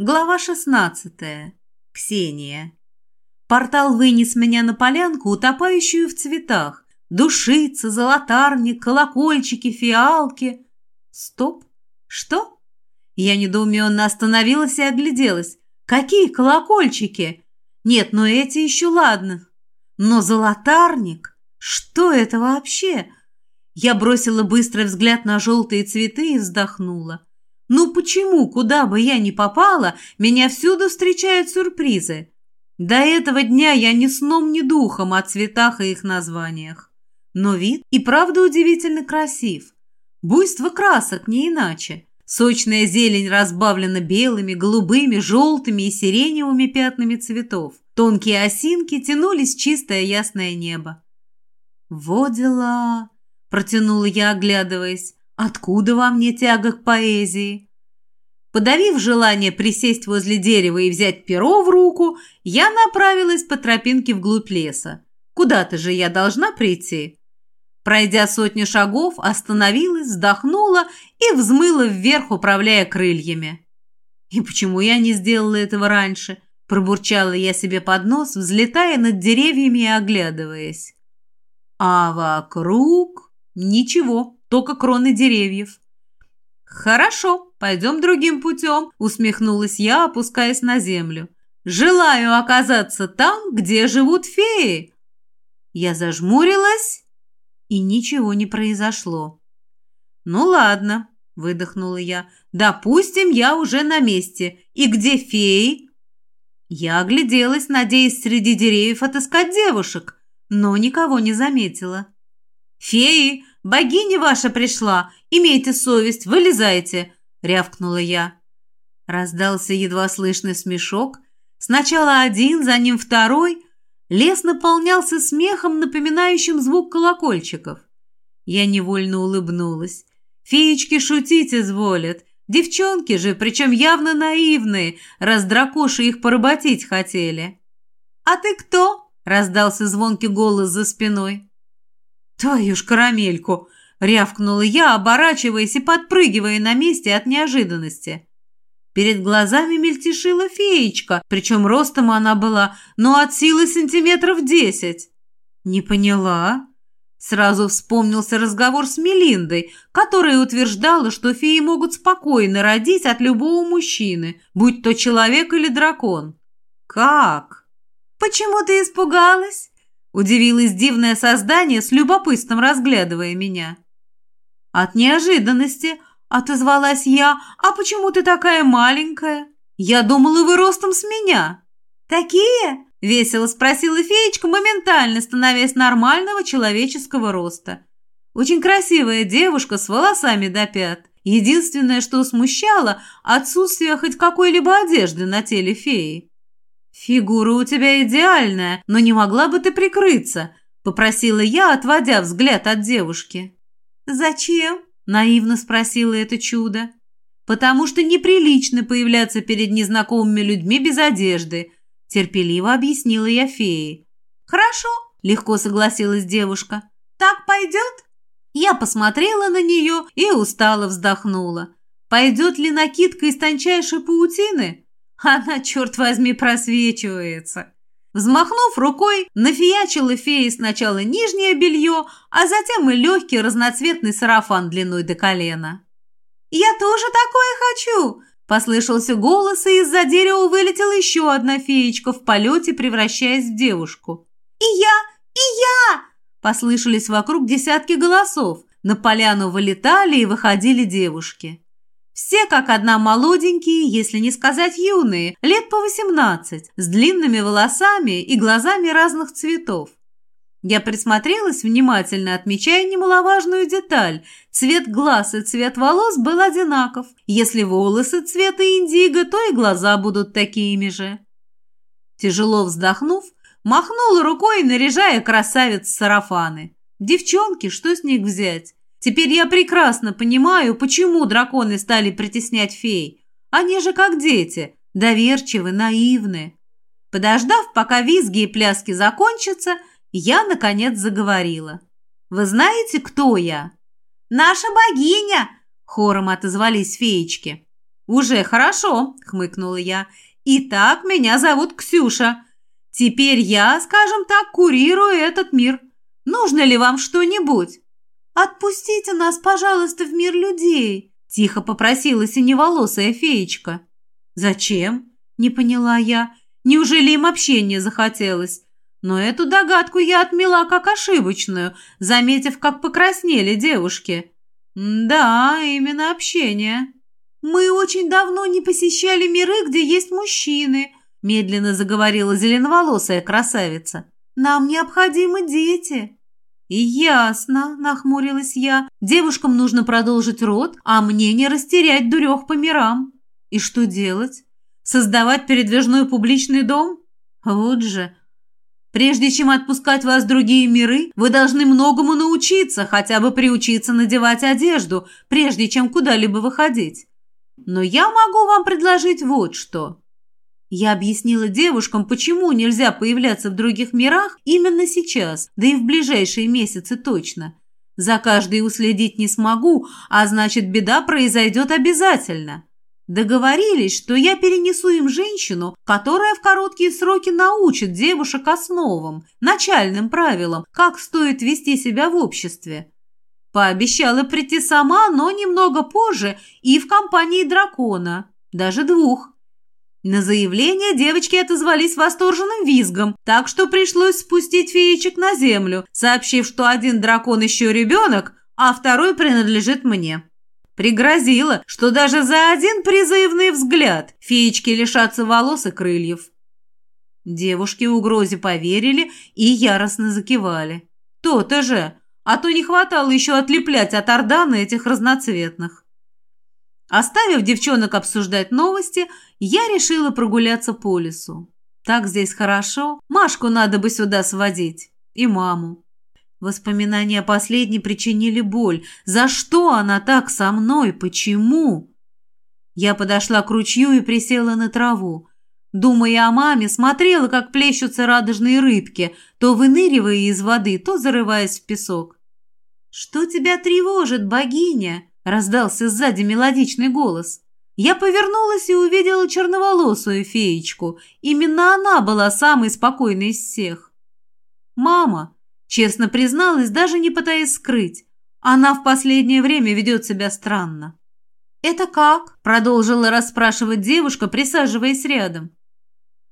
Глава 16. Ксения. Портал вынес меня на полянку, утопающую в цветах. Душица, золотарник, колокольчики, фиалки. Стоп. Что? Я недоуменно остановилась и огляделась. Какие колокольчики? Нет, ну эти еще ладно. Но золотарник? Что это вообще? Я бросила быстрый взгляд на желтые цветы и вздохнула. Ну почему, куда бы я ни попала, меня всюду встречают сюрпризы? До этого дня я ни сном, ни духом о цветах и их названиях. Но вид и правда удивительно красив. Буйство красок не иначе. Сочная зелень разбавлена белыми, голубыми, желтыми и сиреневыми пятнами цветов. Тонкие осинки тянулись чистое ясное небо. «Во дела!» – протянула я, оглядываясь. Откуда во мне тяга к поэзии? Подавив желание присесть возле дерева и взять перо в руку, я направилась по тропинке вглубь леса. Куда-то же я должна прийти. Пройдя сотню шагов, остановилась, вздохнула и взмыла вверх, управляя крыльями. И почему я не сделала этого раньше? Пробурчала я себе под нос, взлетая над деревьями и оглядываясь. А вокруг ничего только кроны деревьев. «Хорошо, пойдем другим путем», — усмехнулась я, опускаясь на землю. «Желаю оказаться там, где живут феи». Я зажмурилась, и ничего не произошло. «Ну ладно», — выдохнула я. «Допустим, я уже на месте. И где феи?» Я огляделась, надеясь среди деревьев отыскать девушек, но никого не заметила. «Феи, Богиня ваша пришла! Имейте совесть, вылезайте!» — рявкнула я. Раздался едва слышный смешок. Сначала один, за ним второй. Лес наполнялся смехом, напоминающим звук колокольчиков. Я невольно улыбнулась. Феечки шутить изволят. Девчонки же, причем явно наивные, раз дракоши их поработить хотели. «А ты кто?» — раздался звонкий голос за спиной. «Твою ж карамельку!» — рявкнула я, оборачиваясь и подпрыгивая на месте от неожиданности. Перед глазами мельтешила феечка, причем ростом она была, но от силы сантиметров десять. «Не поняла?» Сразу вспомнился разговор с Мелиндой, которая утверждала, что феи могут спокойно родить от любого мужчины, будь то человек или дракон. «Как?» «Почему ты испугалась?» Удивилось дивное создание, с любопытством разглядывая меня. От неожиданности отозвалась я. «А почему ты такая маленькая? Я думала, вы ростом с меня». «Такие?» – весело спросила феечка, моментально становясь нормального человеческого роста. Очень красивая девушка с волосами до пят. Единственное, что смущало – отсутствие хоть какой-либо одежды на теле феи. «Фигура у тебя идеальная, но не могла бы ты прикрыться?» – попросила я, отводя взгляд от девушки. «Зачем?» – наивно спросила это чудо. «Потому что неприлично появляться перед незнакомыми людьми без одежды», – терпеливо объяснила я фее. «Хорошо», – легко согласилась девушка. «Так пойдет?» Я посмотрела на нее и устало вздохнула. «Пойдет ли накидка из тончайшей паутины?» Она, черт возьми, просвечивается. Взмахнув рукой, нафиячила феи сначала нижнее белье, а затем и легкий разноцветный сарафан длиной до колена. «Я тоже такое хочу!» Послышался голос, и из-за дерева вылетела еще одна феечка в полете, превращаясь в девушку. «И я! И я!» Послышались вокруг десятки голосов. На поляну вылетали и выходили девушки. Все как одна молоденькие, если не сказать юные, лет по восемнадцать, с длинными волосами и глазами разных цветов. Я присмотрелась внимательно, отмечая немаловажную деталь. Цвет глаз и цвет волос был одинаков. Если волосы цвета индиго, то и глаза будут такими же. Тяжело вздохнув, махнула рукой, наряжая красавиц сарафаны. Девчонки, что с них взять? Теперь я прекрасно понимаю, почему драконы стали притеснять фей. Они же как дети, доверчивы, наивны. Подождав, пока визги и пляски закончатся, я, наконец, заговорила. «Вы знаете, кто я?» «Наша богиня!» – хором отозвались феечки. «Уже хорошо», — хмыкнула я. «Итак, меня зовут Ксюша. Теперь я, скажем так, курирую этот мир. Нужно ли вам что-нибудь?» «Отпустите нас, пожалуйста, в мир людей», — тихо попросила синеволосая феечка. «Зачем?» — не поняла я. «Неужели им общение захотелось?» Но эту догадку я отмела как ошибочную, заметив, как покраснели девушки. «Да, именно общение». «Мы очень давно не посещали миры, где есть мужчины», — медленно заговорила зеленоволосая красавица. «Нам необходимы дети». «Ясно», — нахмурилась я. «Девушкам нужно продолжить род, а мне не растерять дурех по мирам. И что делать? Создавать передвижной публичный дом? Вот же. Прежде чем отпускать вас в другие миры, вы должны многому научиться, хотя бы приучиться надевать одежду, прежде чем куда-либо выходить. Но я могу вам предложить вот что. Я объяснила девушкам, почему нельзя появляться в других мирах именно сейчас, да и в ближайшие месяцы точно. За каждой уследить не смогу, а значит, беда произойдет обязательно. Договорились, что я перенесу им женщину, которая в короткие сроки научит девушек основам, начальным правилам, как стоит вести себя в обществе. Пообещала прийти сама, но немного позже и в компании дракона, даже двух. На заявление девочки отозвались восторженным визгом, так что пришлось спустить феечек на землю, сообщив, что один дракон еще ребенок, а второй принадлежит мне. Пригрозила, что даже за один призывный взгляд феечки лишатся волос и крыльев. Девушки угрозе поверили и яростно закивали. То-то же, а то не хватало еще отлеплять от Ордана этих разноцветных. Оставив девчонок обсуждать новости, я решила прогуляться по лесу. Так здесь хорошо, Машку надо бы сюда сводить. И маму. Воспоминания последней причинили боль. За что она так со мной? Почему? Я подошла к ручью и присела на траву. Думая о маме, смотрела, как плещутся радужные рыбки, то выныривая из воды, то зарываясь в песок. «Что тебя тревожит, богиня?» — раздался сзади мелодичный голос. Я повернулась и увидела черноволосую феечку. Именно она была самой спокойной из всех. «Мама!» Честно призналась, даже не пытаясь скрыть. Она в последнее время ведет себя странно. «Это как?» – продолжила расспрашивать девушка, присаживаясь рядом.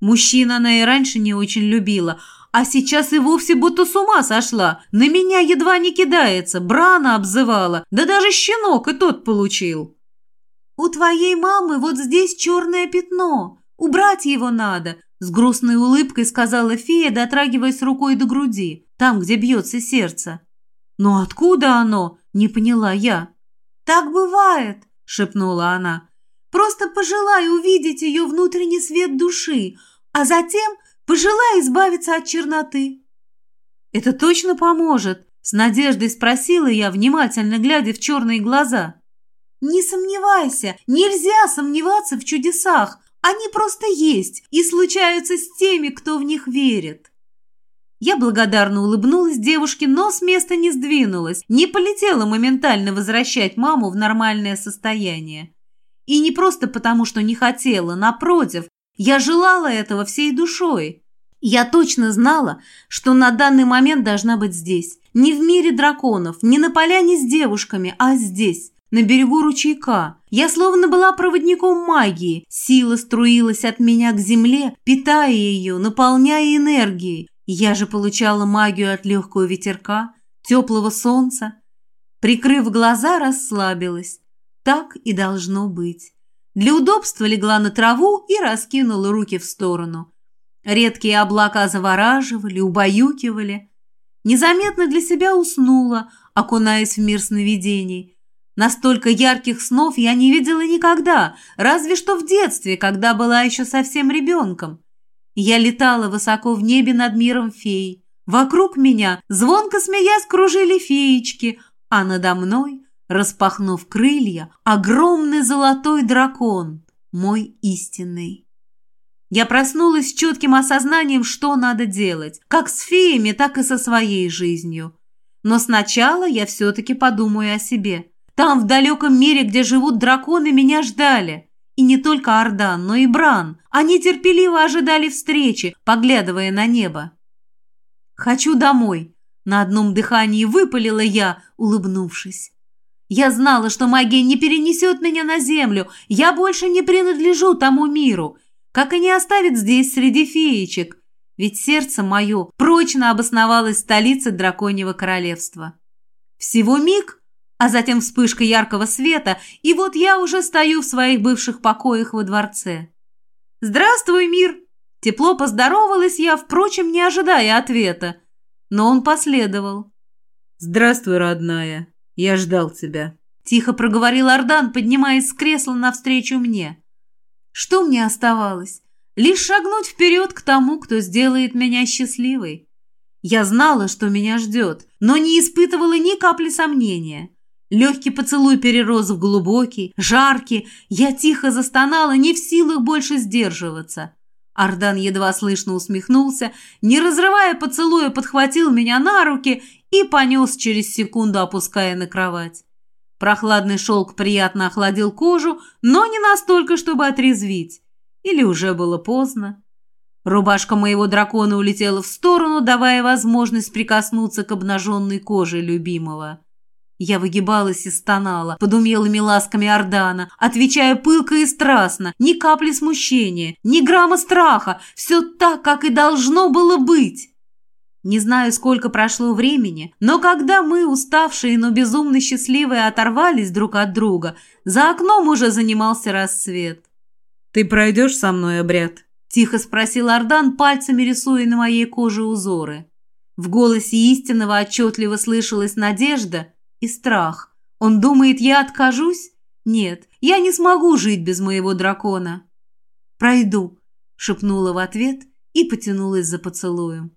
Мужчина она и раньше не очень любила, а сейчас и вовсе будто с ума сошла. На меня едва не кидается, брана обзывала, да даже щенок и тот получил. «У твоей мамы вот здесь черное пятно. Убрать его надо», – с грустной улыбкой сказала фея, дотрагиваясь рукой до груди там, где бьется сердце. «Но откуда оно?» – не поняла я. «Так бывает», – шепнула она. «Просто пожелай увидеть ее внутренний свет души, а затем пожелай избавиться от черноты». «Это точно поможет?» – с надеждой спросила я, внимательно глядя в черные глаза. «Не сомневайся, нельзя сомневаться в чудесах. Они просто есть и случаются с теми, кто в них верит». Я благодарно улыбнулась девушке, но с места не сдвинулась, не полетела моментально возвращать маму в нормальное состояние. И не просто потому, что не хотела, напротив, я желала этого всей душой. Я точно знала, что на данный момент должна быть здесь. Не в мире драконов, не на поляне с девушками, а здесь, на берегу ручейка. Я словно была проводником магии. Сила струилась от меня к земле, питая ее, наполняя энергией. Я же получала магию от легкого ветерка, теплого солнца. Прикрыв глаза, расслабилась. Так и должно быть. Для удобства легла на траву и раскинула руки в сторону. Редкие облака завораживали, убаюкивали. Незаметно для себя уснула, окунаясь в мир сновидений. Настолько ярких снов я не видела никогда, разве что в детстве, когда была еще совсем ребенком. Я летала высоко в небе над миром фей. Вокруг меня, звонко смеясь, кружили феечки, а надо мной, распахнув крылья, огромный золотой дракон, мой истинный. Я проснулась с четким осознанием, что надо делать, как с феями, так и со своей жизнью. Но сначала я все-таки подумаю о себе. Там, в далеком мире, где живут драконы, меня ждали. И не только Ардан, но и Бран. Они терпеливо ожидали встречи, поглядывая на небо. «Хочу домой», — на одном дыхании выпалила я, улыбнувшись. Я знала, что магия не перенесет меня на землю. Я больше не принадлежу тому миру, как и не оставит здесь среди феечек. Ведь сердце мое прочно обосновалось в столице драконьего королевства. Всего миг, а затем вспышка яркого света, и вот я уже стою в своих бывших покоях во дворце. «Здравствуй, мир!» Тепло поздоровалась я, впрочем, не ожидая ответа. Но он последовал. «Здравствуй, родная!» «Я ждал тебя», — тихо проговорил Ардан, поднимаясь с кресла навстречу мне. Что мне оставалось? Лишь шагнуть вперед к тому, кто сделает меня счастливой. Я знала, что меня ждет, но не испытывала ни капли сомнения. Легкий поцелуй перерос в глубокий, жаркий. Я тихо застонала, не в силах больше сдерживаться. Ардан едва слышно усмехнулся, не разрывая поцелуя, подхватил меня на руки и понес через секунду, опуская на кровать. Прохладный шелк приятно охладил кожу, но не настолько, чтобы отрезвить. Или уже было поздно. Рубашка моего дракона улетела в сторону, давая возможность прикоснуться к обнаженной коже любимого. Я выгибалась и стонала под умелыми ласками Ордана, отвечая пылко и страстно, ни капли смущения, ни грамма страха, все так, как и должно было быть. Не знаю, сколько прошло времени, но когда мы, уставшие, но безумно счастливые, оторвались друг от друга, за окном уже занимался рассвет. «Ты пройдешь со мной обряд?» – тихо спросил Ардан, пальцами рисуя на моей коже узоры. В голосе истинного отчетливо слышалась надежда и страх. Он думает, я откажусь? Нет, я не смогу жить без моего дракона. «Пройду», – шепнула в ответ и потянулась за поцелуем.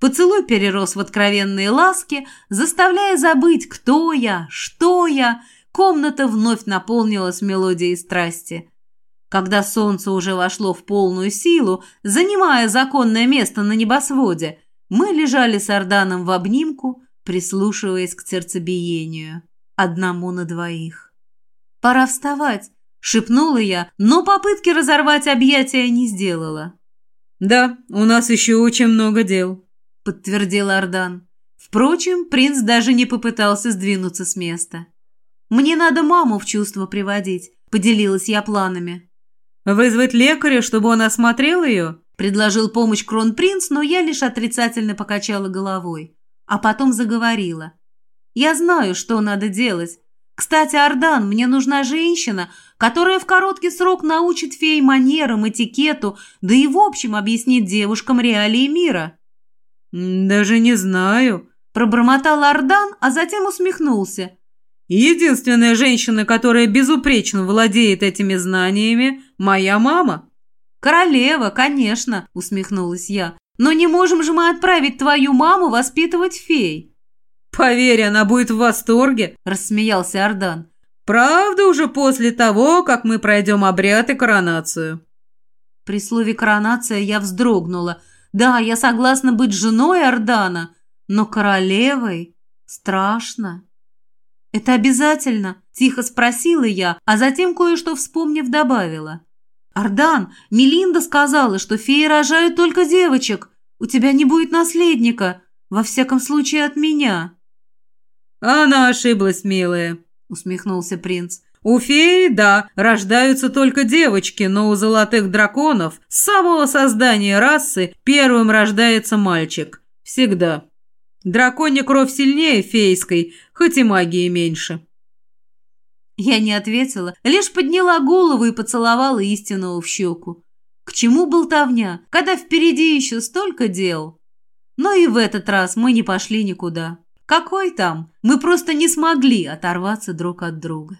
Поцелуй перерос в откровенные ласки, заставляя забыть, кто я, что я. Комната вновь наполнилась мелодией страсти. Когда солнце уже вошло в полную силу, занимая законное место на небосводе, мы лежали с Орданом в обнимку, прислушиваясь к сердцебиению. Одному на двоих. «Пора вставать», — шепнула я, но попытки разорвать объятия не сделала. «Да, у нас еще очень много дел», — подтвердил Ардан. Впрочем, принц даже не попытался сдвинуться с места. «Мне надо маму в чувство приводить», — поделилась я планами. «Вызвать лекаря, чтобы он осмотрел ее?» — предложил помощь кронпринц, но я лишь отрицательно покачала головой. А потом заговорила. «Я знаю, что надо делать. Кстати, Ардан, мне нужна женщина, которая в короткий срок научит фей манерам, этикету, да и в общем объяснит девушкам реалии мира». «Даже не знаю», – пробормотал Ардан, а затем усмехнулся. «Единственная женщина, которая безупречно владеет этими знаниями – моя мама». «Королева, конечно», – усмехнулась я. «Но не можем же мы отправить твою маму воспитывать фей». «Поверь, она будет в восторге», – рассмеялся Ардан. «Правда уже после того, как мы пройдем обряд и коронацию». При слове «коронация» я вздрогнула – да, я согласна быть женой Ордана, но королевой страшно. Это обязательно, тихо спросила я, а затем кое-что вспомнив добавила. Ардан, Мелинда сказала, что феи рожают только девочек. У тебя не будет наследника, во всяком случае от меня. Она ошиблась, милая, усмехнулся принц. У феи, да, рождаются только девочки, но у золотых драконов с самого создания расы первым рождается мальчик. Всегда. Драконья кровь сильнее фейской, хоть и магии меньше. Я не ответила, лишь подняла голову и поцеловала истинного в щеку. К чему болтовня, когда впереди еще столько дел? Но и в этот раз мы не пошли никуда. Какой там? Мы просто не смогли оторваться друг от друга.